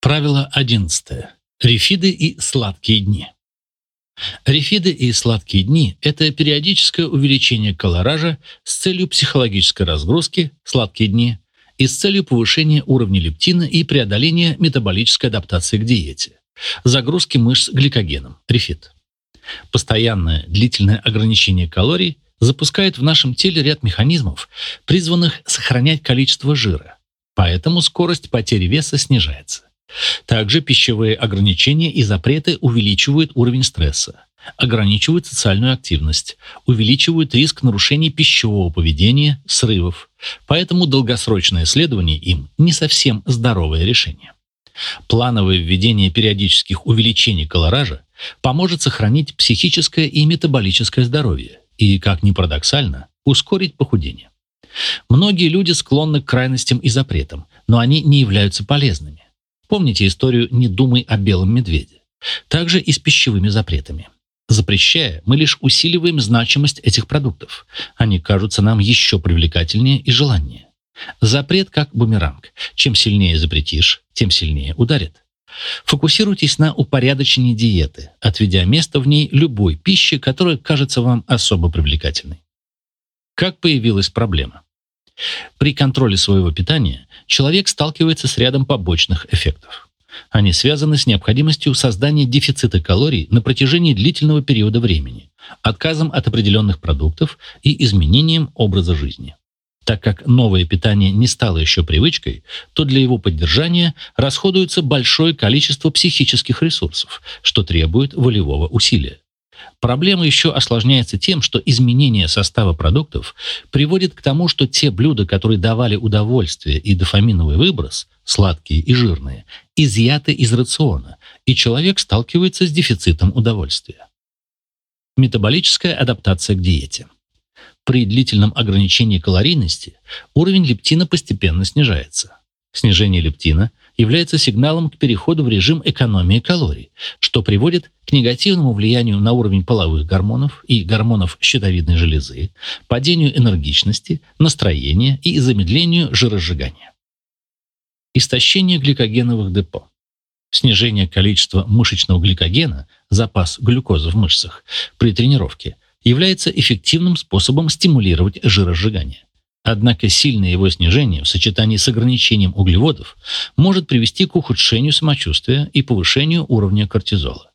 Правило 11. Рефиды и сладкие дни. Рефиды и сладкие дни – это периодическое увеличение колоража с целью психологической разгрузки, сладкие дни, и с целью повышения уровня лептина и преодоления метаболической адаптации к диете, загрузки мышц гликогеном, рефид. Постоянное длительное ограничение калорий запускает в нашем теле ряд механизмов, призванных сохранять количество жира, поэтому скорость потери веса снижается. Также пищевые ограничения и запреты увеличивают уровень стресса, ограничивают социальную активность, увеличивают риск нарушений пищевого поведения, срывов. Поэтому долгосрочное следование им не совсем здоровое решение. Плановое введение периодических увеличений колоража поможет сохранить психическое и метаболическое здоровье и, как ни парадоксально, ускорить похудение. Многие люди склонны к крайностям и запретам, но они не являются полезными. Помните историю «Не думай о белом медведе». Также и с пищевыми запретами. Запрещая, мы лишь усиливаем значимость этих продуктов. Они кажутся нам еще привлекательнее и желаннее. Запрет как бумеранг. Чем сильнее запретишь, тем сильнее ударит. Фокусируйтесь на упорядочении диеты, отведя место в ней любой пище, которая кажется вам особо привлекательной. Как появилась проблема? При контроле своего питания человек сталкивается с рядом побочных эффектов. Они связаны с необходимостью создания дефицита калорий на протяжении длительного периода времени, отказом от определенных продуктов и изменением образа жизни. Так как новое питание не стало еще привычкой, то для его поддержания расходуется большое количество психических ресурсов, что требует волевого усилия. Проблема еще осложняется тем, что изменение состава продуктов приводит к тому, что те блюда, которые давали удовольствие и дофаминовый выброс, сладкие и жирные, изъяты из рациона, и человек сталкивается с дефицитом удовольствия. Метаболическая адаптация к диете. При длительном ограничении калорийности уровень лептина постепенно снижается. Снижение лептина является сигналом к переходу в режим экономии калорий, что приводит к негативному влиянию на уровень половых гормонов и гормонов щитовидной железы, падению энергичности, настроения и замедлению жиросжигания. Истощение гликогеновых депо. Снижение количества мышечного гликогена, запас глюкозы в мышцах, при тренировке является эффективным способом стимулировать жиросжигание. Однако сильное его снижение в сочетании с ограничением углеводов может привести к ухудшению самочувствия и повышению уровня кортизола.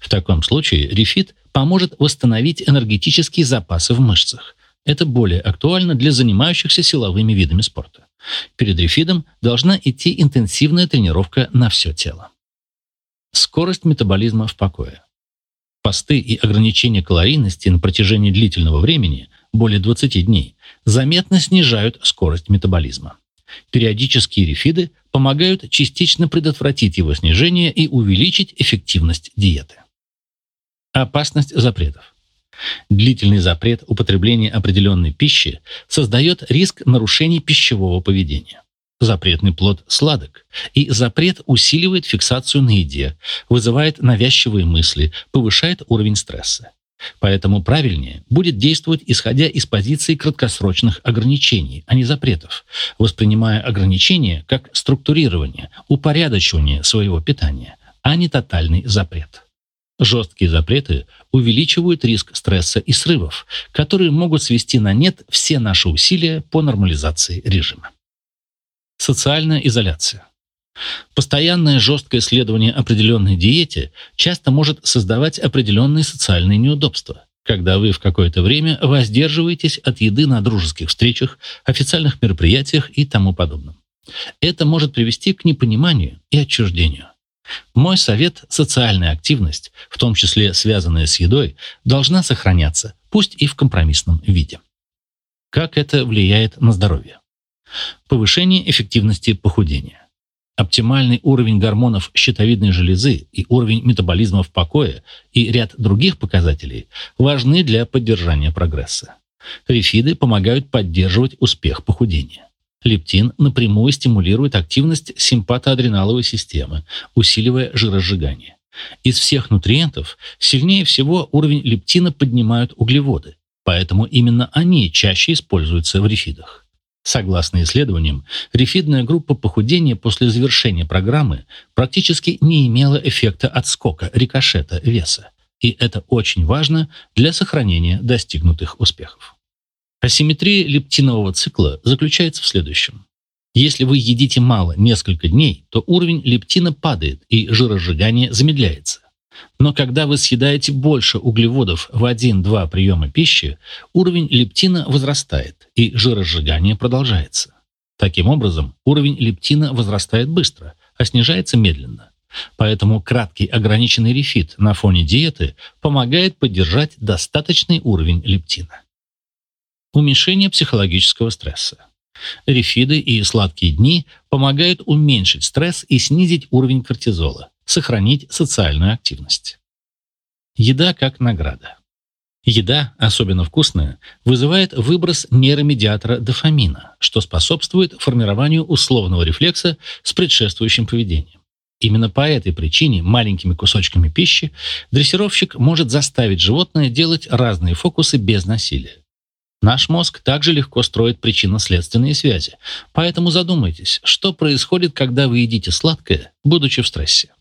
В таком случае рефит поможет восстановить энергетические запасы в мышцах. Это более актуально для занимающихся силовыми видами спорта. Перед рефидом должна идти интенсивная тренировка на все тело. Скорость метаболизма в покое. Посты и ограничения калорийности на протяжении длительного времени более 20 дней, заметно снижают скорость метаболизма. Периодические рефиды помогают частично предотвратить его снижение и увеличить эффективность диеты. Опасность запретов. Длительный запрет употребления определенной пищи создает риск нарушений пищевого поведения. Запретный плод сладок, и запрет усиливает фиксацию на еде, вызывает навязчивые мысли, повышает уровень стресса. Поэтому правильнее будет действовать исходя из позиции краткосрочных ограничений, а не запретов, воспринимая ограничения как структурирование, упорядочивание своего питания, а не тотальный запрет. Жесткие запреты увеличивают риск стресса и срывов, которые могут свести на нет все наши усилия по нормализации режима. Социальная изоляция. Постоянное жесткое следование определенной диете часто может создавать определенные социальные неудобства, когда вы в какое-то время воздерживаетесь от еды на дружеских встречах, официальных мероприятиях и тому подобном. Это может привести к непониманию и отчуждению. Мой совет – социальная активность, в том числе связанная с едой, должна сохраняться, пусть и в компромиссном виде. Как это влияет на здоровье? Повышение эффективности похудения. Оптимальный уровень гормонов щитовидной железы и уровень метаболизма в покое и ряд других показателей важны для поддержания прогресса. Рефиды помогают поддерживать успех похудения. Лептин напрямую стимулирует активность симпатоадреналовой системы, усиливая жиросжигание. Из всех нутриентов сильнее всего уровень лептина поднимают углеводы, поэтому именно они чаще используются в рефидах. Согласно исследованиям, рефидная группа похудения после завершения программы практически не имела эффекта отскока, рикошета, веса. И это очень важно для сохранения достигнутых успехов. Асимметрия лептинового цикла заключается в следующем. Если вы едите мало несколько дней, то уровень лептина падает и жиросжигание замедляется. Но когда вы съедаете больше углеводов в 1-2 приема пищи, уровень лептина возрастает, и жиросжигание продолжается. Таким образом, уровень лептина возрастает быстро, а снижается медленно. Поэтому краткий ограниченный рефит на фоне диеты помогает поддержать достаточный уровень лептина. Уменьшение психологического стресса. Рефиды и сладкие дни помогают уменьшить стресс и снизить уровень кортизола, сохранить социальную активность. Еда как награда. Еда, особенно вкусная, вызывает выброс нейромедиатора дофамина, что способствует формированию условного рефлекса с предшествующим поведением. Именно по этой причине маленькими кусочками пищи дрессировщик может заставить животное делать разные фокусы без насилия. Наш мозг также легко строит причинно-следственные связи, поэтому задумайтесь, что происходит, когда вы едите сладкое, будучи в стрессе.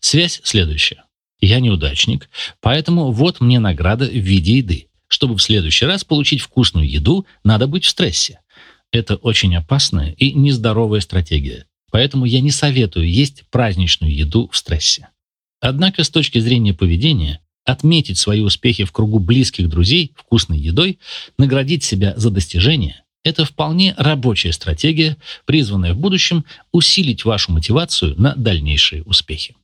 Связь следующая. Я неудачник, поэтому вот мне награда в виде еды. Чтобы в следующий раз получить вкусную еду, надо быть в стрессе. Это очень опасная и нездоровая стратегия, поэтому я не советую есть праздничную еду в стрессе. Однако с точки зрения поведения, отметить свои успехи в кругу близких друзей вкусной едой, наградить себя за достижения – это вполне рабочая стратегия, призванная в будущем усилить вашу мотивацию на дальнейшие успехи.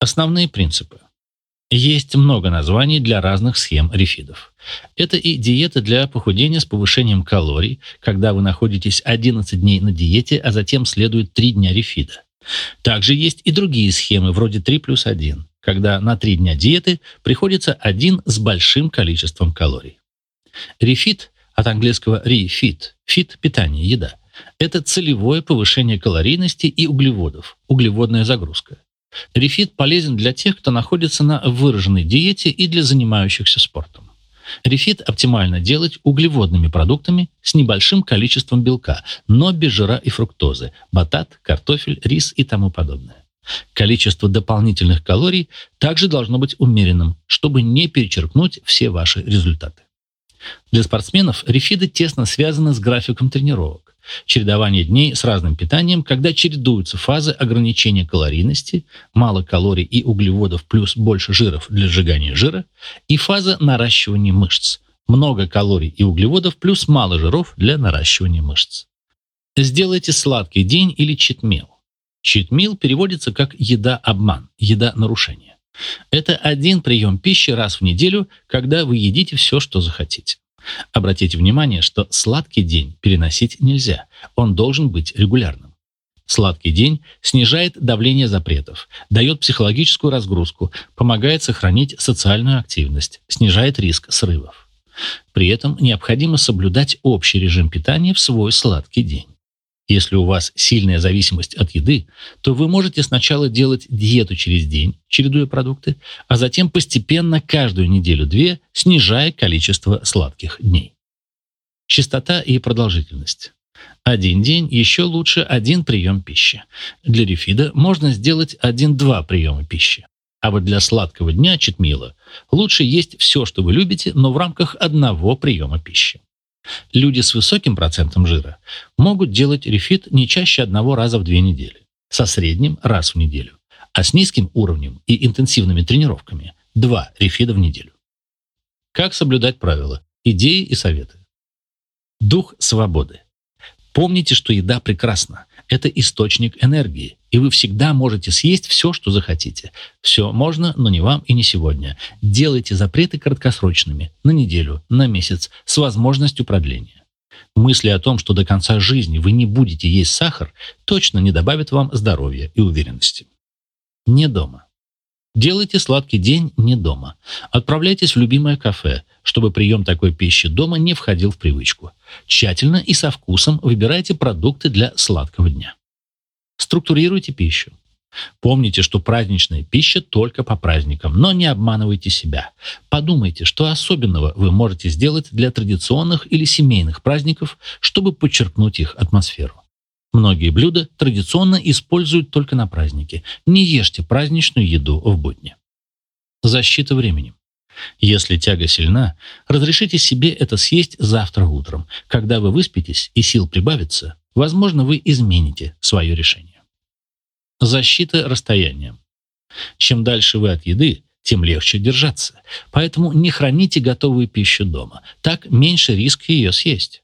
Основные принципы. Есть много названий для разных схем рефидов. Это и диета для похудения с повышением калорий, когда вы находитесь 11 дней на диете, а затем следует 3 дня рефида. Также есть и другие схемы, вроде 3 плюс 1, когда на 3 дня диеты приходится один с большим количеством калорий. Рефит от английского refit, fit – питание, еда. Это целевое повышение калорийности и углеводов, углеводная загрузка. Рефит полезен для тех, кто находится на выраженной диете и для занимающихся спортом. Рефит оптимально делать углеводными продуктами с небольшим количеством белка, но без жира и фруктозы, батат, картофель, рис и тому подобное. Количество дополнительных калорий также должно быть умеренным, чтобы не перечеркнуть все ваши результаты. Для спортсменов рефиды тесно связаны с графиком тренировок чередование дней с разным питанием, когда чередуются фазы ограничения калорийности, мало калорий и углеводов плюс больше жиров для сжигания жира, и фаза наращивания мышц, много калорий и углеводов плюс мало жиров для наращивания мышц. Сделайте сладкий день или читмил. Читмил переводится как еда-обман, еда-нарушение. Это один прием пищи раз в неделю, когда вы едите все, что захотите. Обратите внимание, что сладкий день переносить нельзя, он должен быть регулярным. Сладкий день снижает давление запретов, дает психологическую разгрузку, помогает сохранить социальную активность, снижает риск срывов. При этом необходимо соблюдать общий режим питания в свой сладкий день. Если у вас сильная зависимость от еды, то вы можете сначала делать диету через день, чередуя продукты, а затем постепенно каждую неделю-две снижая количество сладких дней. Частота и продолжительность. Один день еще лучше один прием пищи. Для рефида можно сделать один-два приема пищи. А вот для сладкого дня читмила лучше есть все, что вы любите, но в рамках одного приема пищи. Люди с высоким процентом жира могут делать рефит не чаще одного раза в две недели, со средним раз в неделю, а с низким уровнем и интенсивными тренировками – два рефида в неделю. Как соблюдать правила, идеи и советы? Дух свободы. Помните, что еда прекрасна. Это источник энергии, и вы всегда можете съесть все, что захотите. Все можно, но не вам и не сегодня. Делайте запреты краткосрочными, на неделю, на месяц, с возможностью продления. Мысли о том, что до конца жизни вы не будете есть сахар, точно не добавят вам здоровья и уверенности. Не дома. Делайте сладкий день не дома. Отправляйтесь в любимое кафе, чтобы прием такой пищи дома не входил в привычку. Тщательно и со вкусом выбирайте продукты для сладкого дня. Структурируйте пищу. Помните, что праздничная пища только по праздникам, но не обманывайте себя. Подумайте, что особенного вы можете сделать для традиционных или семейных праздников, чтобы подчеркнуть их атмосферу. Многие блюда традиционно используют только на праздники. Не ешьте праздничную еду в будни. Защита временем. Если тяга сильна, разрешите себе это съесть завтра утром. Когда вы выспитесь и сил прибавится, возможно, вы измените свое решение. Защита расстоянием. Чем дальше вы от еды, тем легче держаться. Поэтому не храните готовую пищу дома. Так меньше риск ее съесть.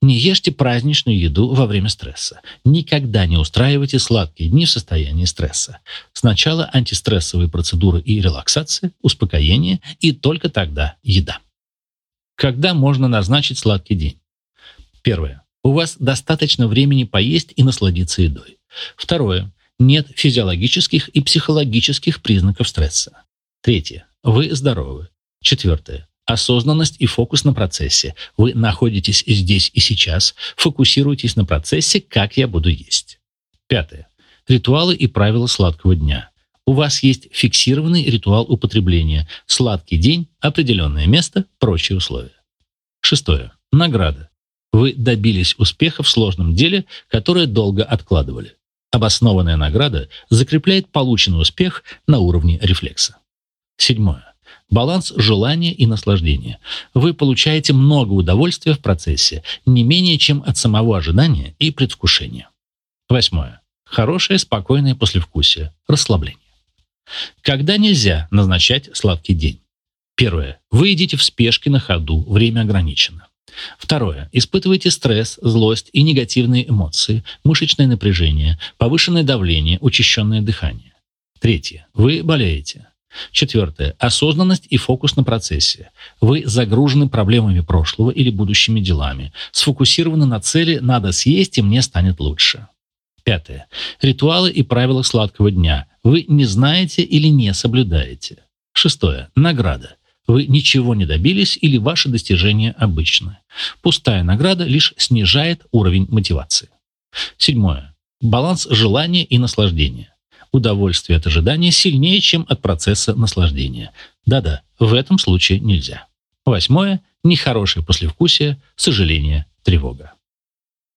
Не ешьте праздничную еду во время стресса. Никогда не устраивайте сладкие дни в состоянии стресса. Сначала антистрессовые процедуры и релаксация, успокоение, и только тогда еда. Когда можно назначить сладкий день? Первое. У вас достаточно времени поесть и насладиться едой. Второе. Нет физиологических и психологических признаков стресса. Третье. Вы здоровы. Четвертое осознанность и фокус на процессе. Вы находитесь здесь и сейчас, фокусируйтесь на процессе, как я буду есть. Пятое. Ритуалы и правила сладкого дня. У вас есть фиксированный ритуал употребления. Сладкий день, определенное место, прочие условия. Шестое. Награда. Вы добились успеха в сложном деле, которое долго откладывали. Обоснованная награда закрепляет полученный успех на уровне рефлекса. Седьмое. Баланс желания и наслаждения. Вы получаете много удовольствия в процессе, не менее чем от самого ожидания и предвкушения. Восьмое. Хорошее, спокойное послевкусие, расслабление. Когда нельзя назначать сладкий день? Первое. Вы едите в спешке на ходу, время ограничено. Второе. Испытываете стресс, злость и негативные эмоции, мышечное напряжение, повышенное давление, учащенное дыхание. Третье. Вы болеете. Четвертое. Осознанность и фокус на процессе. Вы загружены проблемами прошлого или будущими делами. Сфокусированы на цели «надо съесть, и мне станет лучше». Пятое. Ритуалы и правила сладкого дня. Вы не знаете или не соблюдаете. Шестое. Награда. Вы ничего не добились или ваши достижения обычны. Пустая награда лишь снижает уровень мотивации. Седьмое. Баланс желания и наслаждения удовольствие от ожидания сильнее, чем от процесса наслаждения. Да-да, в этом случае нельзя. Восьмое – нехорошее послевкусие, сожаление, тревога.